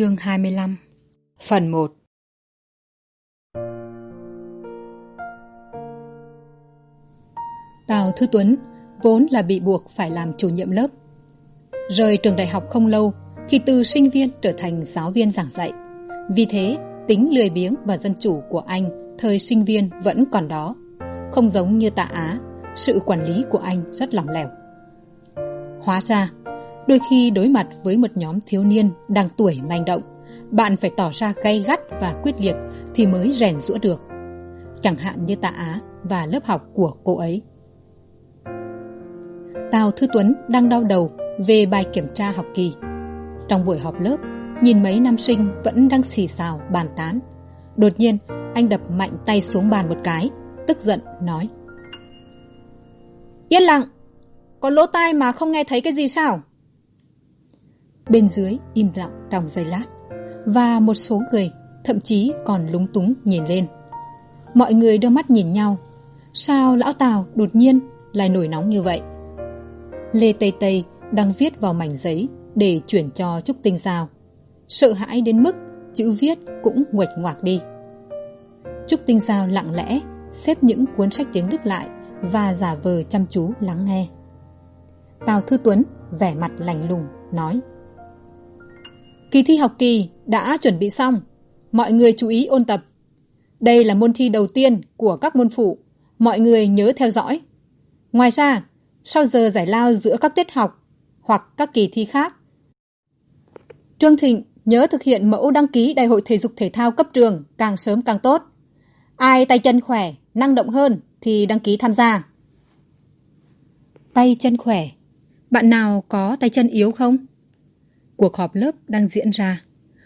Chương hai mươi lăm Phần một Tào Thư Tuấn vốn là bị buộc phải làm chủ nhiệm lớp. Rời trường đại học không lâu thì từ sinh viên trở thành giáo viên giảng dạy. Vì thế, tính lười biếng và dân chủ của anh thời sinh viên vẫn còn đó. Không giống như tạ Á, sự quản lý của anh rất lỏng lẻo. Hóa ra, đôi khi đối mặt với một nhóm thiếu niên đang tuổi manh động, bạn phải tỏ ra gay gắt và quyết liệt thì mới rèn rũa được. Chẳng hạn như tạ á và lớp học của cô ấy. Tào thư tuấn đang đau đầu về bài kiểm tra học kỳ. Trong buổi họp lớp, nhìn mấy nam sinh vẫn đang xì xào bàn tán. Đột nhiên, anh đập mạnh tay xuống bàn một cái, tức giận nói, yên lặng, có lỗ tai mà không nghe thấy cái gì sao? Bên dưới im lặng trong giây lát. Và một số người, thậm chí còn lúng túng nhìn lên. Mọi người đưa mắt nhìn nhau. Sao lão tào đột nhiên lại nổi nóng như vậy? Lê tây tây đang viết vào mảnh giấy để chuyển cho trúc tinh giao. Sợ hãi đến mức chữ viết cũng nguệch ngoạc đi. Trúc tinh giao lặng lẽ xếp những cuốn sách tiếng đức lại và giả vờ chăm chú lắng nghe. Tào thư tuấn vẻ mặt lạnh lùng nói kỳ thi học kỳ đã chuẩn bị xong. Mọi người chú ý ôn tập. Đây là môn thi đầu tiên của các môn phụ. Mọi người nhớ theo dõi. Ngoài ra, sau giờ giải lao giữa các tiết học hoặc các kỳ thi khác, trương thịnh nhớ thực hiện mẫu đăng ký đại hội thể dục thể thao cấp trường càng sớm càng tốt. Ai tay chân khỏe, năng động hơn thì đăng ký tham gia. Tay chân khỏe. Bạn nào có tay chân yếu không? Cuộc họp lớp đang diễn ra.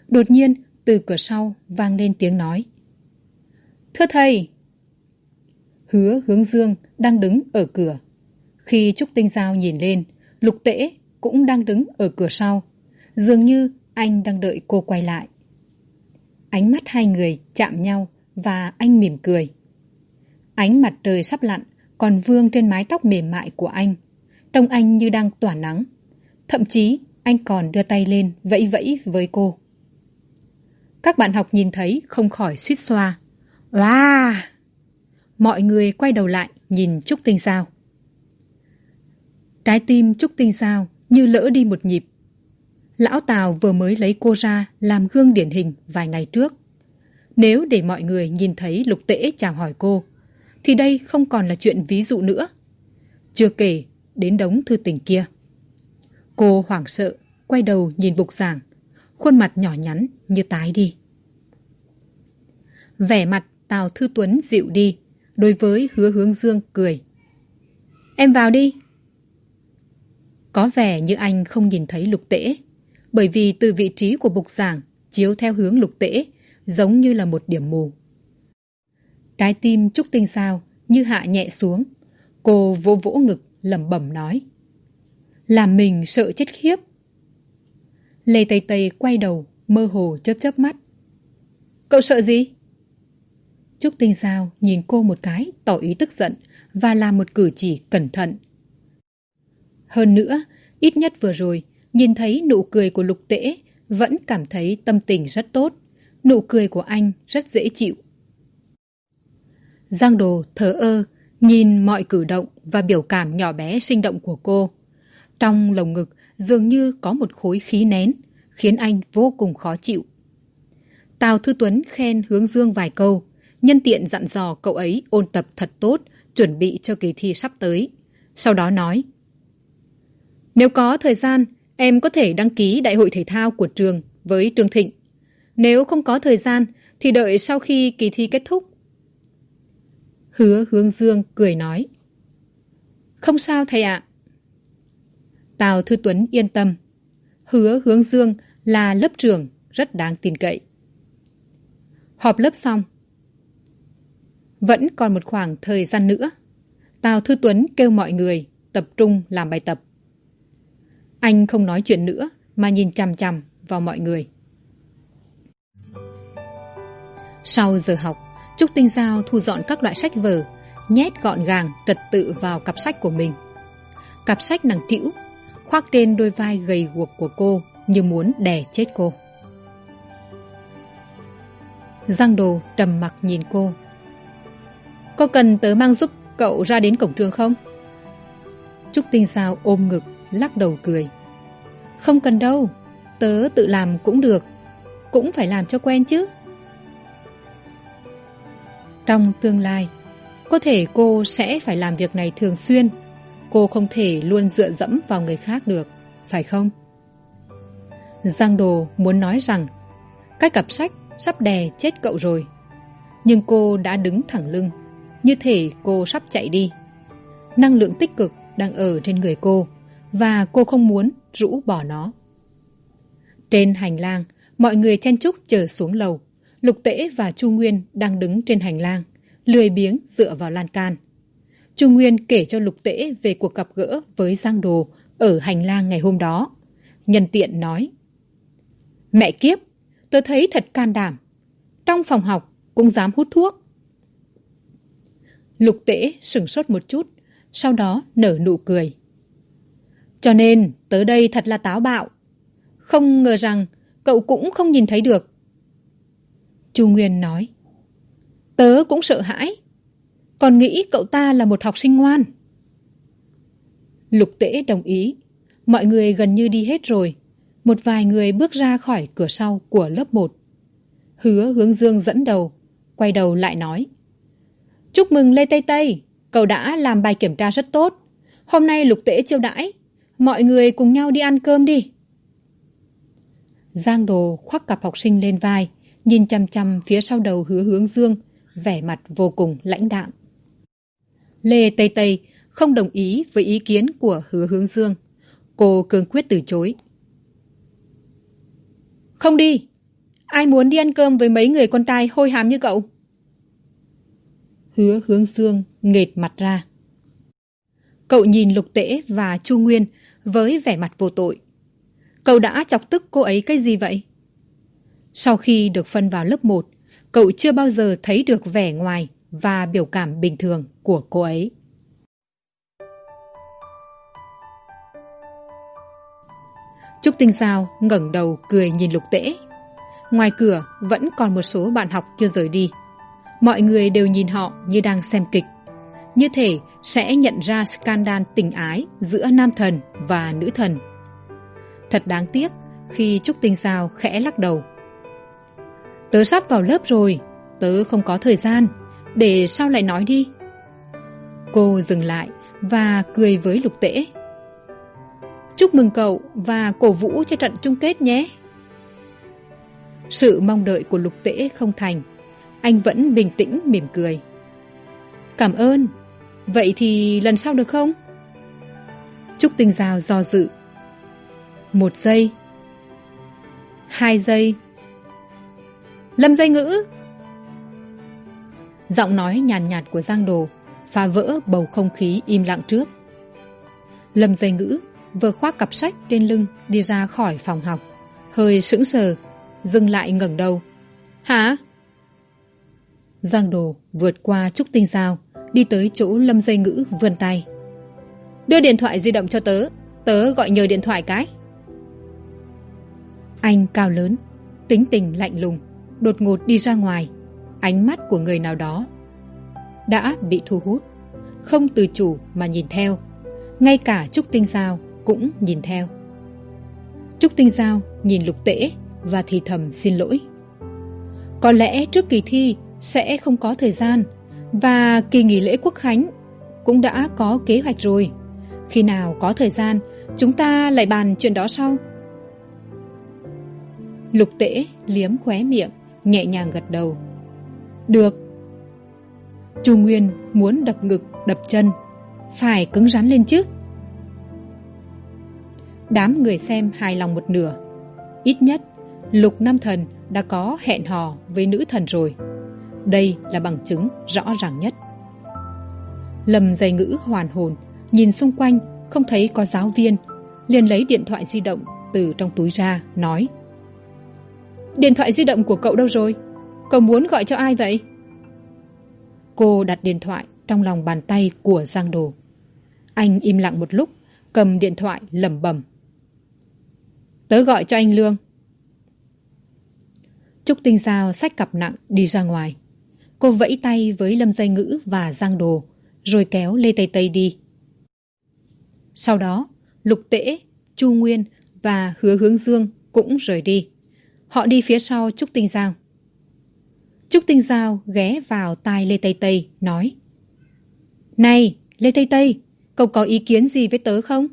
Đột nhiên, từ cửa sau vang lên tiếng nói. Thưa thầy. Hứa hướng dương đang đứng ở cửa. Khi trúc tinh giao nhìn lên, lục tễ cũng đang đứng ở cửa sau. Dường như anh đang đợi cô quay lại. Ánh mắt hai người chạm nhau và anh mỉm cười. Ánh mặt trời sắp lặn, còn vương trên mái tóc mềm mại của anh. Trông anh như đang tỏa nắng. Thậm chí anh còn đưa tay lên vẫy vẫy với cô. Các bạn học nhìn thấy không khỏi suýt xoa. Wow! Mọi người quay đầu lại nhìn trúc tinh giao. Trái tim trúc tinh giao như lỡ đi một nhịp. Lão tào vừa mới lấy cô ra làm gương điển hình vài ngày trước. Nếu để mọi người nhìn thấy lục tễ chào hỏi cô, thì đây không còn là chuyện ví dụ nữa. Chưa kể đến đống thư tình kia cô hoảng sợ, quay đầu nhìn bục giảng. Khuôn mặt nhỏ nhắn như tái đi. Vẻ mặt tào thư tuấn dịu đi, đối với hứa hướng dương cười. Em vào đi. Có vẻ như anh không nhìn thấy lục tễ, bởi vì từ vị trí của bục giảng chiếu theo hướng lục tễ, giống như là một điểm mù. Trái tim trúc tinh sao như hạ nhẹ xuống. Cô vỗ vỗ ngực lẩm bẩm nói làm mình sợ chết khiếp. Lê tây tây quay đầu, mơ hồ chớp chớp mắt. Cậu sợ gì? Trúc tinh giao nhìn cô một cái, tỏ ý tức giận và làm một cử chỉ cẩn thận. Hơn nữa, ít nhất vừa rồi, nhìn thấy nụ cười của lục tễ, vẫn cảm thấy tâm tình rất tốt. Nụ cười của anh rất dễ chịu. Giang đồ thờ ơ, nhìn mọi cử động và biểu cảm nhỏ bé sinh động của cô trong lồng ngực dường như có một khối khí nén, khiến anh vô cùng khó chịu. Tào thư tuấn khen hướng dương vài câu, nhân tiện dặn dò cậu ấy ôn tập thật tốt, chuẩn bị cho kỳ thi sắp tới. Sau đó nói, nếu có thời gian, em có thể đăng ký đại hội thể thao của trường với trương thịnh. Nếu không có thời gian, thì đợi sau khi kỳ thi kết thúc. Hứa hướng dương cười nói, không sao thầy ạ tào thư tuấn yên tâm. Hứa hướng dương là lớp trưởng, rất đáng tin cậy. Họp lớp xong, vẫn còn một khoảng thời gian nữa, tào thư tuấn kêu mọi người tập trung làm bài tập. Anh không nói chuyện nữa mà nhìn chằm chằm vào mọi người. Sau giờ học, trúc tinh giao thu dọn các loại sách vở, nhét gọn gàng trật tự vào cặp sách của mình. Cặp sách nặng trĩu khoác trên đôi vai gầy guộc của cô như muốn đè chết cô. Giang đồ trầm mặc nhìn cô. Có cần tớ mang giúp cậu ra đến cổng trường không? Trúc tinh sao ôm ngực, lắc đầu cười. Không cần đâu, tớ tự làm cũng được, cũng phải làm cho quen chứ. Trong tương lai, có thể cô sẽ phải làm việc này thường xuyên cô không thể luôn dựa dẫm vào người khác được, phải không? Giang đồ muốn nói rằng, cái cặp sách sắp đè chết cậu rồi. Nhưng cô đã đứng thẳng lưng, như thể cô sắp chạy đi. Năng lượng tích cực đang ở trên người cô, và cô không muốn rũ bỏ nó. Trên hành lang, mọi người chen chúc chờ xuống lầu. Lục tễ và chu nguyên đang đứng trên hành lang, lười biếng dựa vào lan can. Trung nguyên kể cho lục tễ về cuộc gặp gỡ với giang đồ ở hành lang ngày hôm đó. Nhân tiện nói, mẹ kiếp, tớ thấy thật can đảm. Trong phòng học cũng dám hút thuốc. Lục tễ sửng sốt một chút, sau đó nở nụ cười. Cho nên tớ đây thật là táo bạo. Không ngờ rằng cậu cũng không nhìn thấy được. Chu nguyên nói, tớ cũng sợ hãi còn nghĩ cậu ta là một học sinh ngoan. Lục tễ đồng ý. Mọi người gần như đi hết rồi. Một vài người bước ra khỏi cửa sau của lớp một. Hứa hướng dương dẫn đầu, quay đầu lại nói, chúc mừng lê tây tây, cậu đã làm bài kiểm tra rất tốt. Hôm nay lục tễ chiêu đãi, mọi người cùng nhau đi ăn cơm đi. Giang đồ khoác cặp học sinh lên vai, nhìn chăm chăm phía sau đầu hứa hướng dương, vẻ mặt vô cùng lãnh đạm lê tây tây không đồng ý với ý kiến của hứa hướng dương. Cô cương quyết từ chối. Không đi. Ai muốn đi ăn cơm với mấy người con trai hôi hám như cậu? Hứa hướng dương nghệt mặt ra. Cậu nhìn lục tễ và chu nguyên với vẻ mặt vô tội. Cậu đã chọc tức cô ấy cái gì vậy? Sau khi được phân vào lớp một, cậu chưa bao giờ thấy được vẻ ngoài và biểu cảm bình thường của cô ấy. Trúc tinh giao ngẩng đầu cười nhìn lục tễ. Ngoài cửa, vẫn còn một số bạn học chưa rời đi. Mọi người đều nhìn họ như đang xem kịch. Như thể sẽ nhận ra scandal tình ái giữa nam thần và nữ thần. Thật đáng tiếc khi trúc tinh giao khẽ lắc đầu. Tớ sắp vào lớp rồi, tớ không có thời gian để sao lại nói đi? Cô dừng lại và cười với lục tễ. Chúc mừng cậu và cổ vũ cho trận chung kết nhé. Sự mong đợi của lục tễ không thành. Anh vẫn bình tĩnh, mỉm cười. Cảm ơn. Vậy thì lần sau được không? Trúc tinh giao do dự. Một giây. Hai giây. Lâm dây ngữ! Giọng nói nhàn nhạt của giang đồ phá vỡ bầu không khí im lặng trước. Lâm dây ngữ vừa khoác cặp sách trên lưng đi ra khỏi phòng học, hơi sững sờ, dừng lại ngẩng đầu. Hả? Giang đồ vượt qua trúc tinh giao, đi tới chỗ lâm dây ngữ vươn tay. Đưa điện thoại di động cho tớ tớ gọi nhờ điện thoại cái. Anh cao lớn, tính tình lạnh lùng, đột ngột đi ra ngoài ánh mắt của người nào đó. Đã bị thu hút, không từ chủ mà nhìn theo. Ngay cả trúc tinh giao cũng nhìn theo. Trúc tinh giao nhìn lục tễ và thì thầm xin lỗi. Có lẽ trước kỳ thi sẽ không có thời gian và kỳ nghỉ lễ quốc khánh cũng đã có kế hoạch rồi. Khi nào có thời gian, chúng ta lại bàn chuyện đó sau. Lục tễ liếm khóe miệng, nhẹ nhàng gật đầu được. Chu nguyên muốn đập ngực, đập chân. Phải cứng rắn lên chứ. Đám người xem hài lòng một nửa. Ít nhất, lục nam thần đã có hẹn hò với nữ thần rồi. Đây là bằng chứng rõ ràng nhất. Lầm dày ngữ hoàn hồn, nhìn xung quanh, không thấy có giáo viên, liền lấy điện thoại di động từ trong túi ra, nói. Điện thoại di động của cậu đâu rồi? Cậu muốn gọi cho ai vậy? Cô đặt điện thoại trong lòng bàn tay của giang đồ. Anh im lặng một lúc, cầm điện thoại lẩm bẩm. Tớ gọi cho anh lương. Trúc tinh giao xách cặp nặng đi ra ngoài. Cô vẫy tay với lâm dây ngữ và giang đồ, rồi kéo lê tây tây đi. Sau đó, lục tễ, chu nguyên và hứa hướng dương cũng rời đi. Họ đi phía sau trúc tinh giao trúc tinh giao ghé vào tai lê tây tây, nói, này, lê tây tây, cậu có ý kiến gì với tớ không?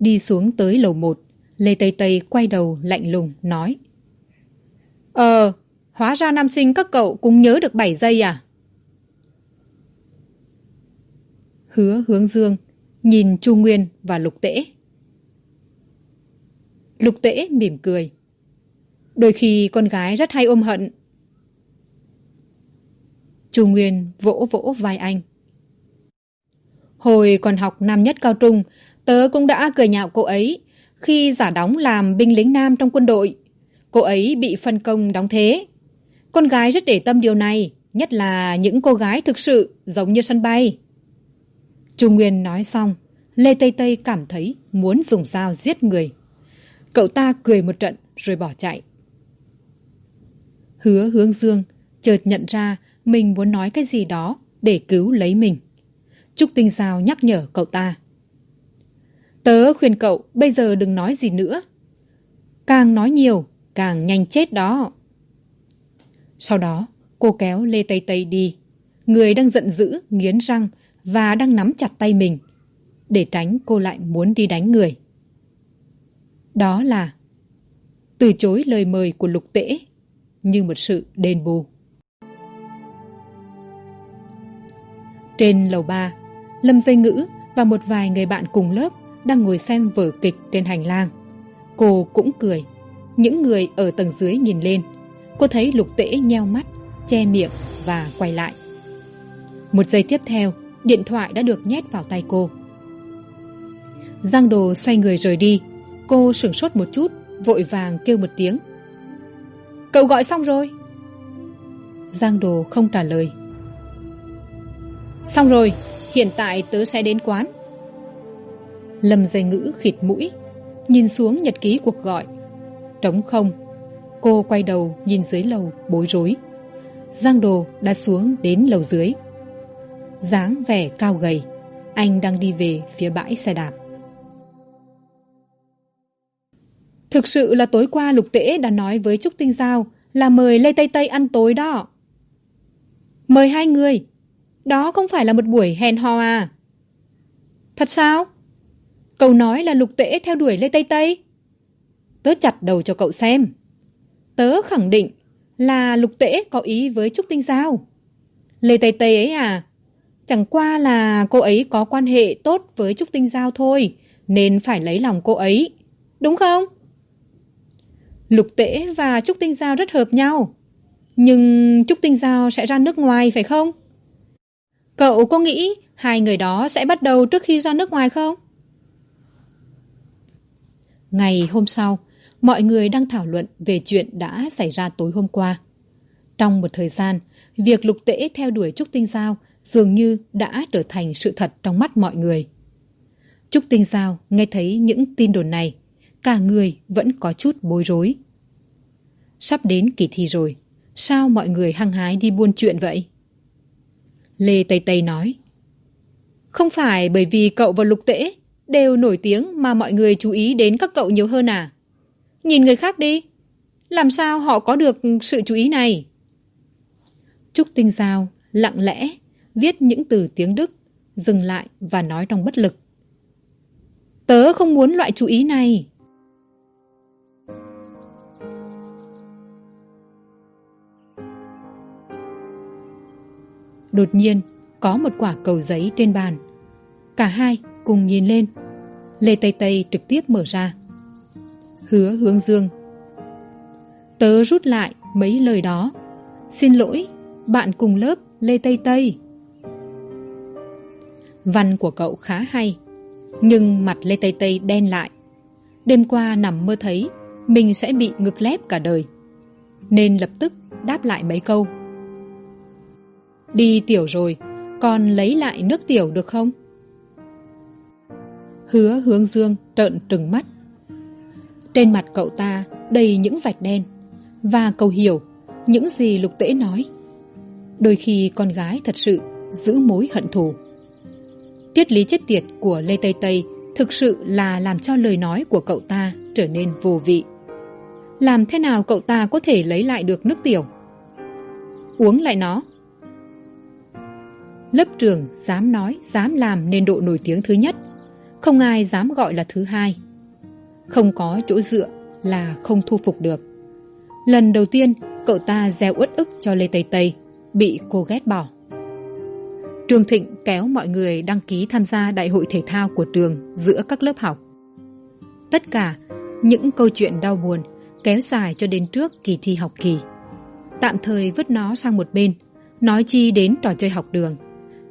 Đi xuống tới lầu một, lê tây tây quay đầu lạnh lùng nói ờ hóa ra nam sinh các cậu cũng nhớ được bảy giây à? Hứa hướng dương nhìn chu nguyên và lục tễ. Lục tễ mỉm cười đôi khi con gái rất hay ôm hận. Chu nguyên vỗ vỗ vai anh. Hồi còn học năm nhất cao trung, tớ cũng đã cười nhạo cô ấy khi giả đóng làm binh lính nam trong quân đội. Cô ấy bị phân công đóng thế. Con gái rất để tâm điều này, nhất là những cô gái thực sự giống như sân bay. Chu nguyên nói xong, lê tây tây cảm thấy muốn dùng dao giết người. Cậu ta cười một trận rồi bỏ chạy hứa hướng dương, chợt nhận ra mình muốn nói cái gì đó để cứu lấy mình. Trúc tinh giao nhắc nhở cậu ta. Tớ khuyên cậu bây giờ đừng nói gì nữa. Càng nói nhiều, càng nhanh chết đó. Sau đó, cô kéo lê tây tây đi. Người đang giận dữ, nghiến răng và đang nắm chặt tay mình để tránh cô lại muốn đi đánh người. Đó là từ chối lời mời của lục tễ như một sự đền bù. Trên lầu ba, lâm dây ngữ và một vài người bạn cùng lớp đang ngồi xem vở kịch trên hành lang. Cô cũng cười. Những người ở tầng dưới nhìn lên. Cô thấy lục tễ nheo mắt, che miệng và quay lại. Một giây tiếp theo, điện thoại đã được nhét vào tay cô. Giang đồ xoay người rời đi. Cô sửng sốt một chút, vội vàng kêu một tiếng cậu gọi xong rồi. Giang đồ không trả lời. Xong rồi hiện tại tớ sẽ đến quán. Lâm dây ngữ khịt mũi nhìn xuống nhật ký cuộc gọi. Trống không cô quay đầu nhìn dưới lầu bối rối. Giang đồ đã xuống đến lầu dưới. Dáng vẻ cao gầy anh đang đi về phía bãi xe đạp thực sự là tối qua lục tễ đã nói với trúc tinh giao là mời lê tây tây ăn tối đó. Mời hai người. Đó không phải là một buổi hẹn hò à? Thật sao? Cậu nói là lục tễ theo đuổi lê tây tây. Tớ chặt đầu cho cậu xem. Tớ khẳng định là lục tễ có ý với trúc tinh giao. Lê tây tây ấy à? Chẳng qua là cô ấy có quan hệ tốt với trúc tinh giao thôi, nên phải lấy lòng cô ấy. Đúng không? Lục tễ và trúc tinh giao rất hợp nhau. Nhưng trúc tinh giao sẽ ra nước ngoài, phải không? Cậu có nghĩ hai người đó sẽ bắt đầu trước khi ra nước ngoài không? Ngày hôm sau, mọi người đang thảo luận về chuyện đã xảy ra tối hôm qua. Trong một thời gian, việc lục tễ theo đuổi trúc tinh giao dường như đã trở thành sự thật trong mắt mọi người. Trúc tinh giao nghe thấy những tin đồn này cả người vẫn có chút bối rối. Sắp đến kỳ thi rồi, sao mọi người hăng hái đi buôn chuyện vậy? Lê tây tây nói, không phải bởi vì cậu và lục tễ đều nổi tiếng mà mọi người chú ý đến các cậu nhiều hơn à? Nhìn người khác đi, làm sao họ có được sự chú ý này? Trúc tinh giao lặng lẽ viết những từ tiếng đức, dừng lại và nói trong bất lực, tớ không muốn loại chú ý này. Đột nhiên, có một quả cầu giấy trên bàn. Cả hai cùng nhìn lên. Lê tây tây trực tiếp mở ra. Hứa hướng dương. Tớ rút lại mấy lời đó. Xin lỗi, bạn cùng lớp, lê tây tây. Văn của cậu khá hay, nhưng mặt lê tây tây đen lại. Đêm qua nằm mơ thấy, mình sẽ bị ngực lép cả đời. Nên lập tức đáp lại mấy câu đi tiểu rồi, còn lấy lại nước tiểu được không? Hứa hướng dương trợn trừng mắt. Trên mặt cậu ta đầy những vạch đen, và cậu hiểu những gì lục tễ nói. Đôi khi con gái thật sự giữ mối hận thù. Triết lý chết tiệt của lê tây tây thực sự là làm cho lời nói của cậu ta trở nên vô vị. Làm thế nào cậu ta có thể lấy lại được nước tiểu? Uống lại nó lớp trường dám nói, dám làm nên độ nổi tiếng thứ nhất. Không ai dám gọi là thứ hai. Không có chỗ dựa là không thu phục được. Lần đầu tiên, cậu ta gieo uất ức cho lê tây tây, bị cô ghét bỏ. Trường thịnh kéo mọi người đăng ký tham gia đại hội thể thao của trường giữa các lớp học. Tất cả những câu chuyện đau buồn kéo dài cho đến trước kỳ thi học kỳ. Tạm thời vứt nó sang một bên, nói chi đến trò chơi học đường